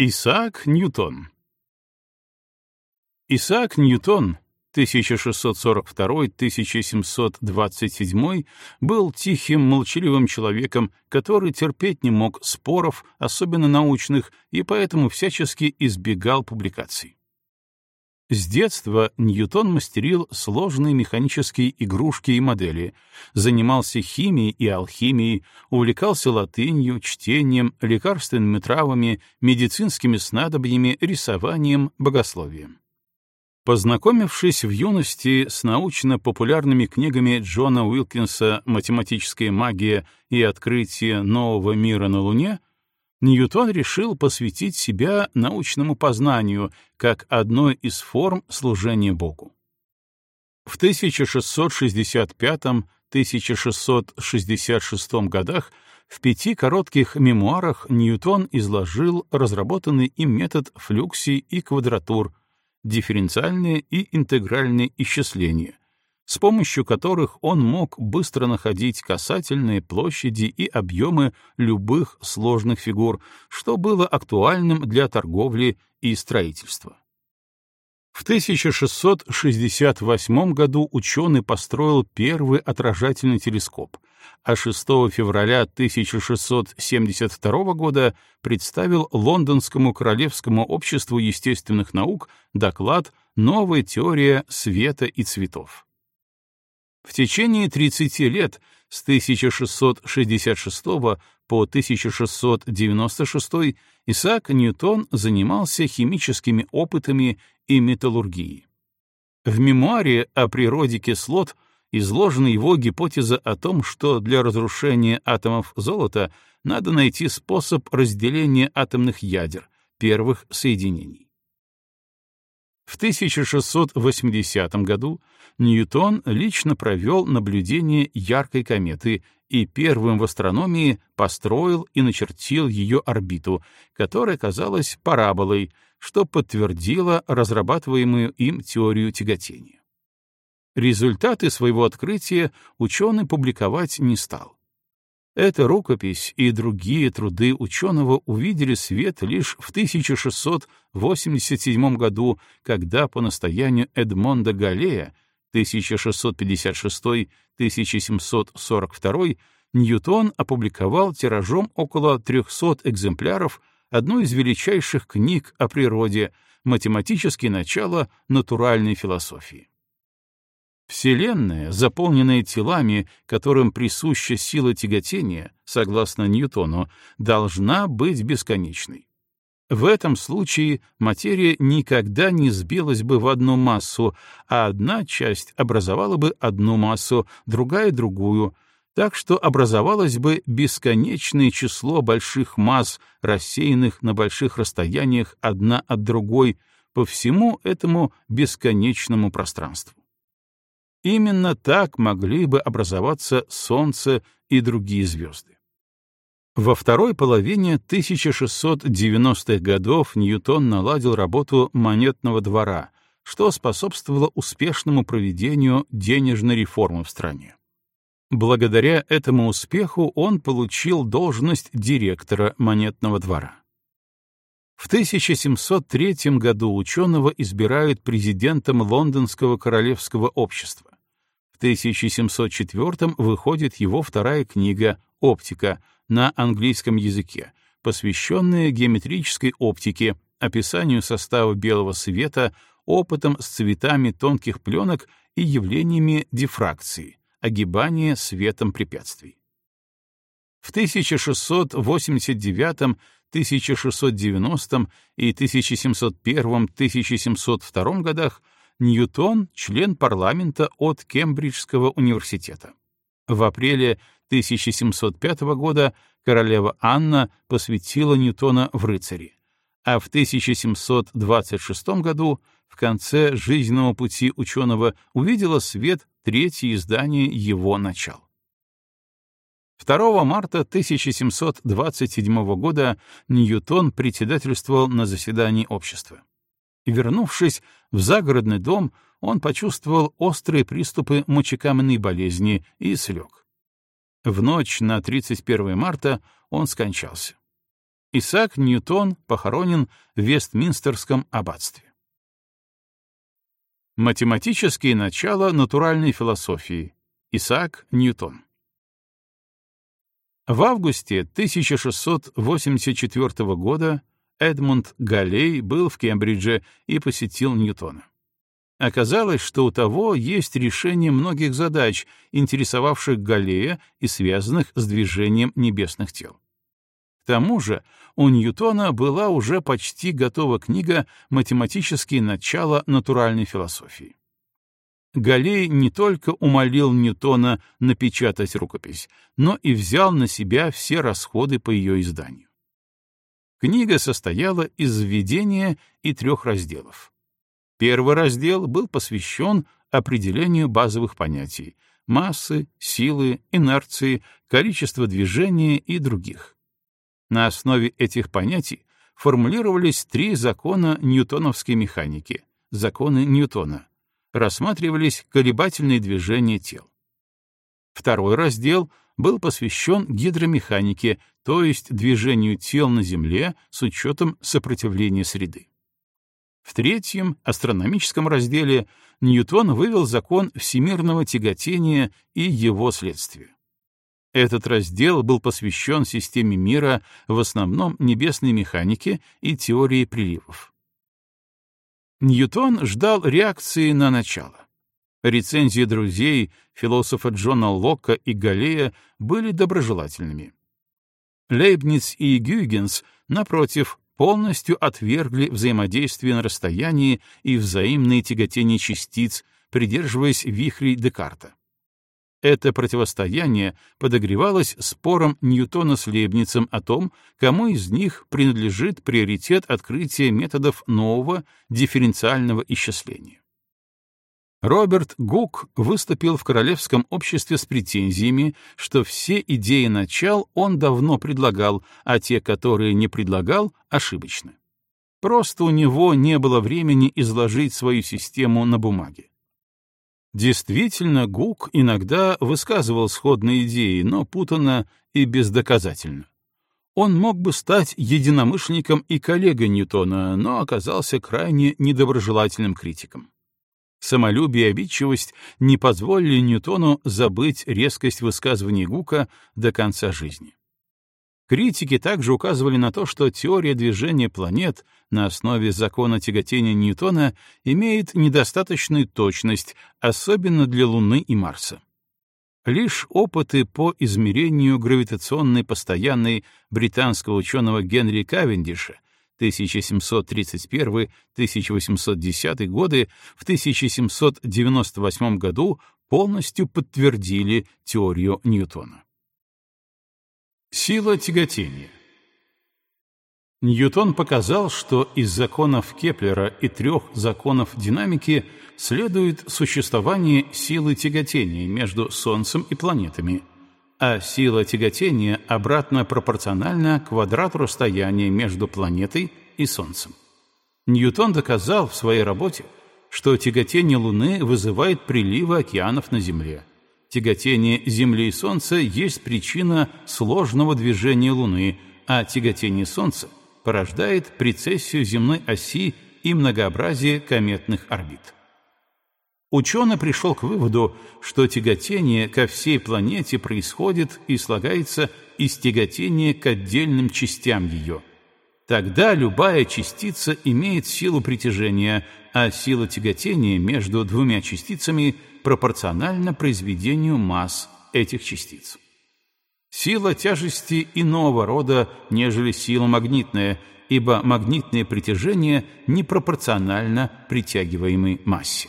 Исаак Ньютон Исаак Ньютон 1642-1727 был тихим, молчаливым человеком, который терпеть не мог споров, особенно научных, и поэтому всячески избегал публикаций. С детства Ньютон мастерил сложные механические игрушки и модели, занимался химией и алхимией, увлекался латынью, чтением, лекарственными травами, медицинскими снадобьями, рисованием, богословием. Познакомившись в юности с научно-популярными книгами Джона Уилкинса «Математическая магия» и «Открытие нового мира на Луне», Ньютон решил посвятить себя научному познанию как одной из форм служения Богу. В 1665-1666 годах в пяти коротких мемуарах Ньютон изложил разработанный им метод флюксий и квадратур — дифференциальные и интегральные исчисления, с помощью которых он мог быстро находить касательные площади и объемы любых сложных фигур, что было актуальным для торговли и строительства. В 1668 году ученый построил первый отражательный телескоп, а 6 февраля 1672 года представил Лондонскому Королевскому обществу естественных наук доклад «Новая теория света и цветов». В течение 30 лет с 1666 по 1696 Исаак Ньютон занимался химическими опытами и металлургией. В мемуаре о природе кислот изложена его гипотеза о том, что для разрушения атомов золота надо найти способ разделения атомных ядер, первых соединений. В 1680 году Ньютон лично провел наблюдение яркой кометы и первым в астрономии построил и начертил ее орбиту, которая казалась параболой, что подтвердило разрабатываемую им теорию тяготения. Результаты своего открытия ученый публиковать не стал. Эта рукопись и другие труды ученого увидели свет лишь в 1687 году, когда по настоянию Эдмонда Галлея 1656-1742 Ньютон опубликовал тиражом около 300 экземпляров одну из величайших книг о природе «Математические начала натуральной философии». Вселенная, заполненная телами, которым присуща сила тяготения, согласно Ньютону, должна быть бесконечной. В этом случае материя никогда не сбилась бы в одну массу, а одна часть образовала бы одну массу, другая — другую, так что образовалось бы бесконечное число больших масс, рассеянных на больших расстояниях одна от другой, по всему этому бесконечному пространству. Именно так могли бы образоваться Солнце и другие звезды. Во второй половине 1690-х годов Ньютон наладил работу монетного двора, что способствовало успешному проведению денежной реформы в стране. Благодаря этому успеху он получил должность директора монетного двора. В 1703 году ученого избирают президентом Лондонского королевского общества. В 1704 выходит его вторая книга «Оптика» на английском языке, посвященная геометрической оптике, описанию состава белого света, опытом с цветами тонких пленок и явлениями дифракции, огибания светом препятствий. В 1689 1690 и 1701-1702 годах Ньютон — член парламента от Кембриджского университета. В апреле 1705 года королева Анна посвятила Ньютона в рыцари, а в 1726 году в конце жизненного пути ученого увидела свет третье издание его начал. 2 марта 1727 года Ньютон председательствовал на заседании общества. Вернувшись в загородный дом, он почувствовал острые приступы мочекаменной болезни и слег. В ночь на 31 марта он скончался. Исаак Ньютон похоронен в Вестминстерском аббатстве. Математические начала натуральной философии. Исаак Ньютон. В августе 1684 года Эдмунд Галлей был в Кембридже и посетил Ньютона. Оказалось, что у того есть решение многих задач, интересовавших Галлея и связанных с движением небесных тел. К тому же у Ньютона была уже почти готова книга «Математические начала натуральной философии». Галлей не только умолил Ньютона напечатать рукопись, но и взял на себя все расходы по ее изданию. Книга состояла из введения и трех разделов. Первый раздел был посвящен определению базовых понятий — массы, силы, инерции, количества движения и других. На основе этих понятий формулировались три закона ньютоновской механики — законы Ньютона. Рассматривались колебательные движения тел. Второй раздел был посвящен гидромеханике, то есть движению тел на Земле с учетом сопротивления среды. В третьем, астрономическом разделе, Ньютон вывел закон всемирного тяготения и его следствию. Этот раздел был посвящен системе мира, в основном небесной механике и теории приливов. Ньютон ждал реакции на начало. Рецензии друзей, философа Джона Локка и Галлея, были доброжелательными. Лейбниц и Гюйгенс, напротив, полностью отвергли взаимодействие на расстоянии и взаимные тяготения частиц, придерживаясь вихрей Декарта. Это противостояние подогревалось спором Ньютона с Лейбницем о том, кому из них принадлежит приоритет открытия методов нового дифференциального исчисления. Роберт Гук выступил в Королевском обществе с претензиями, что все идеи начал он давно предлагал, а те, которые не предлагал, ошибочны. Просто у него не было времени изложить свою систему на бумаге. Действительно, Гук иногда высказывал сходные идеи, но путанно и бездоказательно. Он мог бы стать единомышленником и коллегой Ньютона, но оказался крайне недоброжелательным критиком. Самолюбие и обидчивость не позволили Ньютону забыть резкость высказываний Гука до конца жизни. Критики также указывали на то, что теория движения планет на основе закона тяготения Ньютона имеет недостаточную точность, особенно для Луны и Марса. Lишь опыты по измерению гравитационной постоянной британского ученого Генри Кавендиша 1731-1810 годы в 1798 году полностью подтвердили теорию Ньютона. Сила тяготения Ньютон показал, что из законов Кеплера и трех законов динамики следует существование силы тяготения между Солнцем и планетами — а сила тяготения обратно пропорциональна квадрату расстояния между планетой и Солнцем. Ньютон доказал в своей работе, что тяготение Луны вызывает приливы океанов на Земле. Тяготение Земли и Солнца есть причина сложного движения Луны, а тяготение Солнца порождает прецессию земной оси и многообразие кометных орбит. Ученый пришел к выводу, что тяготение ко всей планете происходит и слагается из тяготения к отдельным частям ее. Тогда любая частица имеет силу притяжения, а сила тяготения между двумя частицами пропорциональна произведению масс этих частиц. Сила тяжести иного рода, нежели сила магнитная, ибо магнитное притяжение непропорционально притягиваемой массе.